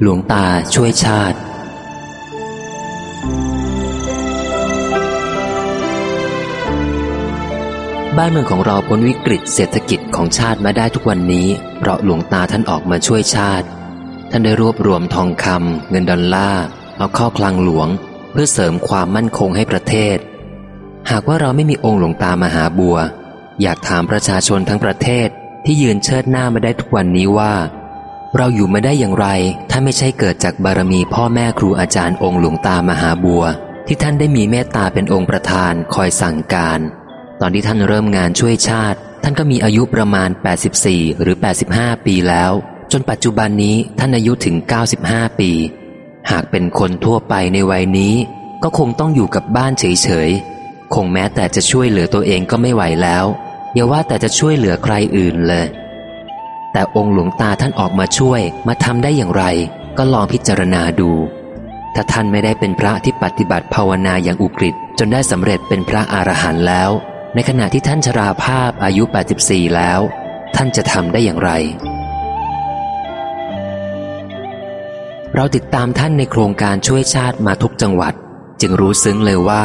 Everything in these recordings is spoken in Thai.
หลวงตาช่วยชาติ บ้านเมืองของเราพ้นวิกฤตเศรษฐกิจของชาติมาได้ทุกวันนี้ เพราะหลวงตาท่านออกมาช่วยชาติ ท่านได้รวบรวมทองคำเงินดอลลาร์เอาเข้าคลังหลวง เพื่อเสริมความมั่นคงให้ประเทศ หากว่าเราไม่มีองค์หลวงตามหาบัว อยากถามประชาชนทั้งประเทศ ที่ยืนเชิดหน้ามาได้ทุกวันนี้ว่า เราอยู่มาได้อย่างไร ถ้าไม่ใช่เกิดจากบารมีพ่อแม่ครูอาจารย์องค์หลวงตามหาบัว ที่ท่านได้มีเมตตาเป็นองค์ประธานคอยสั่งการ ตอนที่ท่านเริ่มงานช่วยชาติ ท่านก็มีอายุประมาณ 84 หรือ 85 ปีแล้ว จนปัจจุบันนี้ท่านอายุถึง 95 ปี หากเป็นคนทั่วไปในวัยนี้ ก็คงต้องอยู่กับบ้านเฉยๆคงแม้แต่จะช่วยเหลือตัวเองก็ไม่ไหวแล้ว อย่าว่าแต่จะช่วยเหลือใครอื่นเลย แต่องค์หลวงตาท่านออกมาช่วยมาทำได้อย่างไร ก็ลองพิจารณาดู ถ้าท่านไม่ได้เป็นพระที่ปฏิบัติภาวนาอย่างอุกฤษจนได้สำเร็จเป็นพระอรหันต์แล้ว ในขณะที่ท่านชราภาพอายุ 84 แล้ว ท่านจะทำได้อย่างไร เราติดตามท่านในโครงการช่วยชาติมาทุกจังหวัด จึงรู้ซึ้งเลยว่า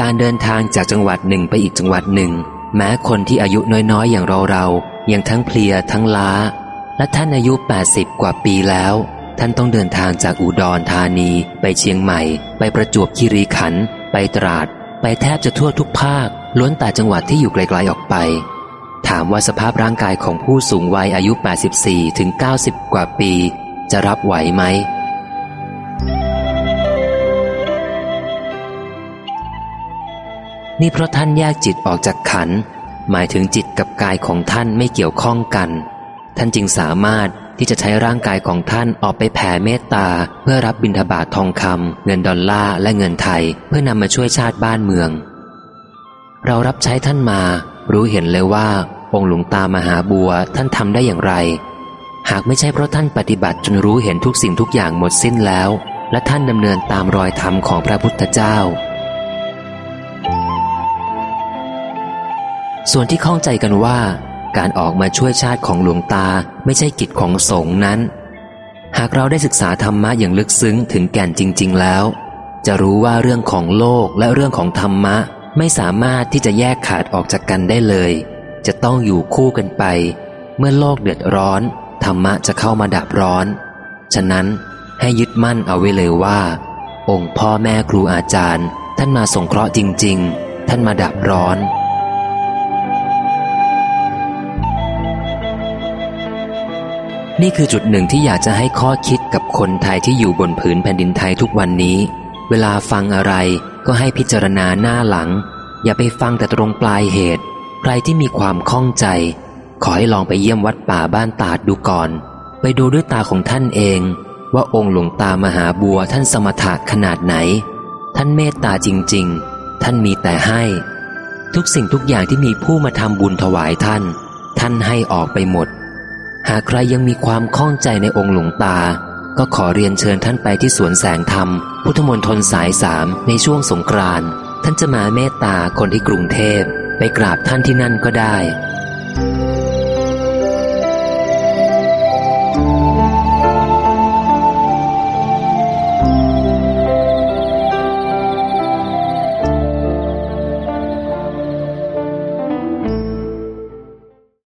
การเดินทางจากจังหวัดหนึ่งไปอีกจังหวัดหนึ่ง แม้คนที่อายุน้อยๆ อย่างเราเรายังทั้งเพลียทั้งล้า และท่านอายุ 80 กว่าปีแล้ว ท่านต้องเดินทางจากอุดรธานี ไปเชียงใหม่ ไปประจวบคีรีขันธ์ไปตราด ไปแทบจะทั่วทุกภาค ล้วนแต่จังหวัดที่อยู่ไกลๆออกไป ถามว่าสภาพร่างกายของผู้สูงวัยอายุ 84 ถึง 90 กว่าปี จะรับไหวไหม นี่เพราะท่านแยกจิตออกจากขัน หมายถึงจิตกับกายของท่านไม่เกี่ยวข้องกัน ท่านจึงสามารถที่จะใช้ร่างกายของท่านออกไปแผ่เมตตา เพื่อรับบิณฑบาตทองคำเงินดอลลาร์และเงินไทย เพื่อนำมาช่วยชาติบ้านเมือง เรารับใช้ท่านมา รู้เห็นเลยว่า องค์หลวงตามหาบัวท่านทำได้อย่างไร หากไม่ใช่เพราะท่านปฏิบัติจนรู้เห็นทุกสิ่งทุกอย่างหมดสิ้นแล้ว และท่านดำเนินตามรอยธรรมของพระพุทธเจ้า ส่วนที่ข้องใจกันว่า การออกมาช่วยชาติของหลวงตาไม่ใช่กิจของสงฆ์นั้น หากเราได้ศึกษาธรรมะอย่างลึกซึ้งถึงแก่นจริง ๆ แล้ว จะรู้ว่าเรื่องของโลกและเรื่องของธรรมะไม่สามารถที่จะแยกขาดออกจากกันได้เลย จะต้องอยู่คู่กันไป เมื่อโลกเดือดร้อน ธรรมะจะเข้ามาดับร้อน ฉะนั้นให้ยึดมั่นเอาไว้เลยว่า องค์พ่อแม่ครูอาจารย์ ท่านมาสงเคราะห์จริง ๆ ท่านมาดับร้อน นี่คือจุดหนึ่งที่อยากจะให้ข้อคิดกับคนไทยที่อยู่บนผืนแผ่นดินไทยทุกวันนี้ เวลาฟังอะไรก็ให้พิจารณาหน้าหลัง อย่าไปฟังแต่ตรงปลายเหตุ ใครที่มีความข้องใจ ขอให้ลองไปเยี่ยมวัดป่าบ้านตาดดูก่อน ไปดูด้วยตาของท่านเอง ว่าองค์หลวงตามหาบัวท่านสมถะขนาดไหน ท่านเมตตาจริง ๆ ท่านมีแต่ให้ ทุกสิ่งทุกอย่างที่มีผู้มาทำบุญถวายท่าน ท่านให้ออกไปหมด หากใครยังมีความข้องใจในองค์หลวงตา ก็ขอเรียนเชิญท่านไปที่สวนแสงธรรม พุทธมนตรสายสามในช่วงสงกรานต์ท่านจะมาเมตตาคนที่กรุงเทพ ไปกราบท่านที่นั่นก็ได้